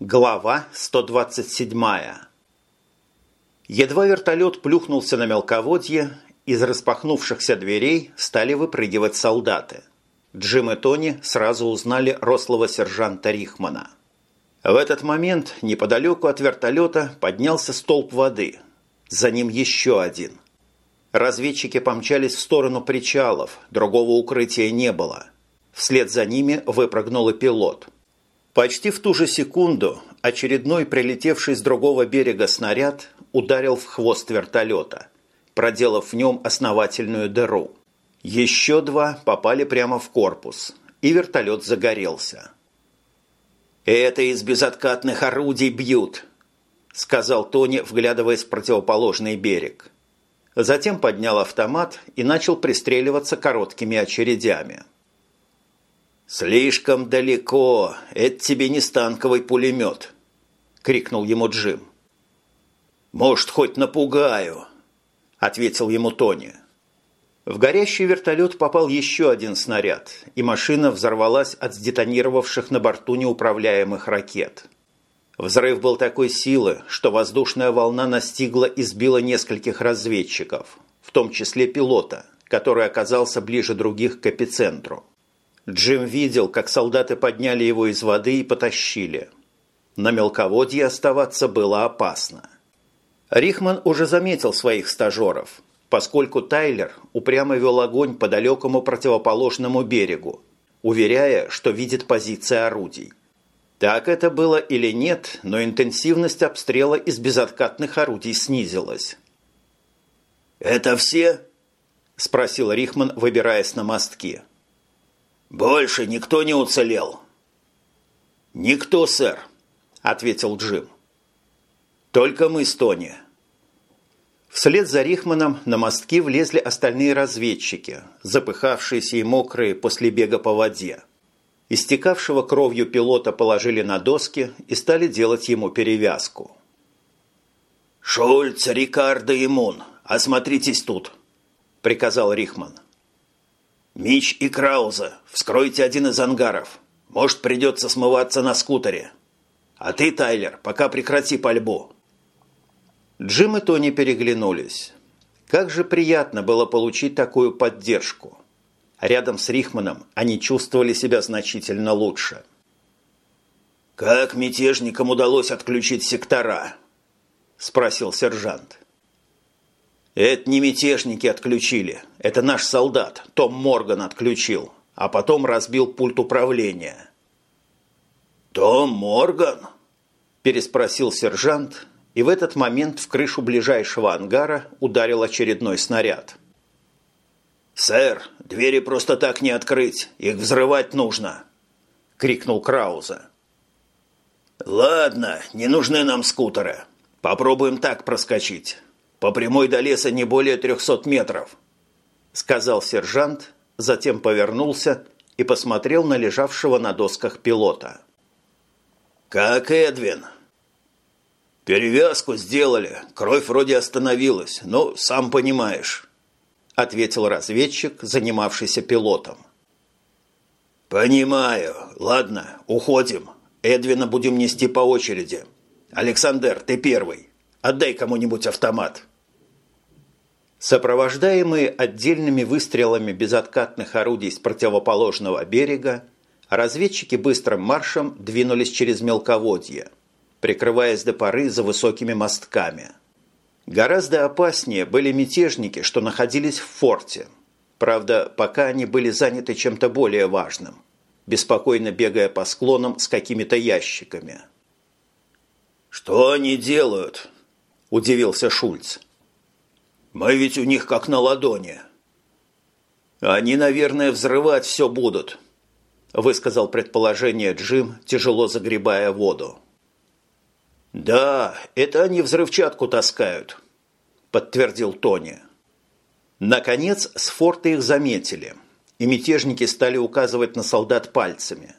Глава 127. Едва вертолет плюхнулся на мелководье, из распахнувшихся дверей стали выпрыгивать солдаты. Джим и Тони сразу узнали рослого сержанта Рихмана. В этот момент неподалеку от вертолета поднялся столб воды. За ним еще один. Разведчики помчались в сторону причалов, другого укрытия не было. Вслед за ними выпрыгнул и пилот – Почти в ту же секунду очередной прилетевший с другого берега снаряд ударил в хвост вертолета, проделав в нем основательную дыру. Еще два попали прямо в корпус, и вертолет загорелся. «Это из безоткатных орудий бьют», – сказал Тони, вглядываясь в противоположный берег. Затем поднял автомат и начал пристреливаться короткими очередями. «Слишком далеко. Это тебе не станковый пулемет», – крикнул ему Джим. «Может, хоть напугаю», – ответил ему Тони. В горящий вертолет попал еще один снаряд, и машина взорвалась от сдетонировавших на борту неуправляемых ракет. Взрыв был такой силы, что воздушная волна настигла и сбила нескольких разведчиков, в том числе пилота, который оказался ближе других к эпицентру. Джим видел, как солдаты подняли его из воды и потащили. На мелководье оставаться было опасно. Рихман уже заметил своих стажеров, поскольку Тайлер упрямо вел огонь по далекому противоположному берегу, уверяя, что видит позиции орудий. Так это было или нет, но интенсивность обстрела из безоткатных орудий снизилась. «Это все?» – спросил Рихман, выбираясь на мостки. «Больше никто не уцелел?» «Никто, сэр», – ответил Джим. «Только мы с Тони». Вслед за Рихманом на мостки влезли остальные разведчики, запыхавшиеся и мокрые после бега по воде. Истекавшего кровью пилота положили на доски и стали делать ему перевязку. «Шульц, Рикардо и Мун, осмотритесь тут», – приказал Рихман. «Мич и Крауза, вскройте один из ангаров. Может, придется смываться на скутере. А ты, Тайлер, пока прекрати пальбу». Джим и Тони переглянулись. Как же приятно было получить такую поддержку. Рядом с Рихманом они чувствовали себя значительно лучше. «Как мятежникам удалось отключить сектора?» – спросил сержант. «Это не мятежники отключили. Это наш солдат, Том Морган, отключил, а потом разбил пульт управления». «Том Морган?» – переспросил сержант, и в этот момент в крышу ближайшего ангара ударил очередной снаряд. «Сэр, двери просто так не открыть, их взрывать нужно!» – крикнул Крауза. «Ладно, не нужны нам скутеры. Попробуем так проскочить. По прямой до леса не более трехсот метров», – сказал сержант, затем повернулся и посмотрел на лежавшего на досках пилота. «Как Эдвин?» «Перевязку сделали, кровь вроде остановилась, но сам понимаешь», – ответил разведчик, занимавшийся пилотом. «Понимаю. Ладно, уходим. Эдвина будем нести по очереди. Александр, ты первый. Отдай кому-нибудь автомат». Сопровождаемые отдельными выстрелами безоткатных орудий с противоположного берега, разведчики быстрым маршем двинулись через мелководье, прикрываясь до поры за высокими мостками. Гораздо опаснее были мятежники, что находились в форте. Правда, пока они были заняты чем-то более важным, беспокойно бегая по склонам с какими-то ящиками. «Что они делают?» – удивился Шульц. Мы ведь у них как на ладони. Они, наверное, взрывать все будут, высказал предположение Джим, тяжело загребая воду. Да, это они взрывчатку таскают, подтвердил Тони. Наконец, с форта их заметили, и мятежники стали указывать на солдат пальцами.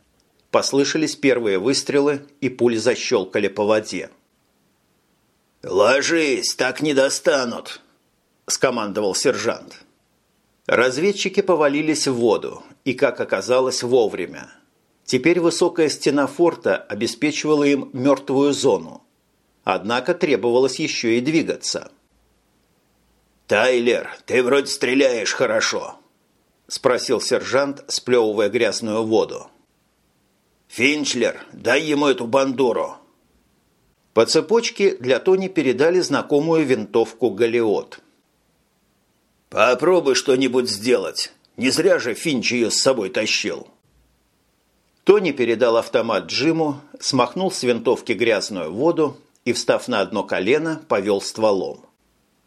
Послышались первые выстрелы, и пули защелкали по воде. «Ложись, так не достанут!» – скомандовал сержант. Разведчики повалились в воду, и, как оказалось, вовремя. Теперь высокая стена форта обеспечивала им мертвую зону. Однако требовалось еще и двигаться. «Тайлер, ты вроде стреляешь хорошо», – спросил сержант, сплевывая грязную воду. «Финчлер, дай ему эту бандуру». По цепочке для Тони передали знакомую винтовку «Галиот». «Попробуй что-нибудь сделать. Не зря же Финч ее с собой тащил». Тони передал автомат Джиму, смахнул с винтовки грязную воду и, встав на одно колено, повел стволом.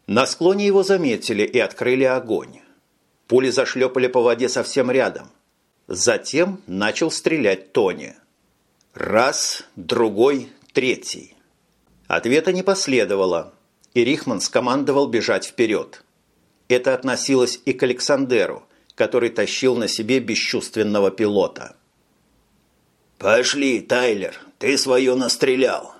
На склоне его заметили и открыли огонь. Пули зашлепали по воде совсем рядом. Затем начал стрелять Тони. Раз, другой, третий. Ответа не последовало, и Рихман скомандовал бежать вперед. Это относилось и к Александеру, который тащил на себе бесчувственного пилота. «Пошли, Тайлер, ты свое настрелял!»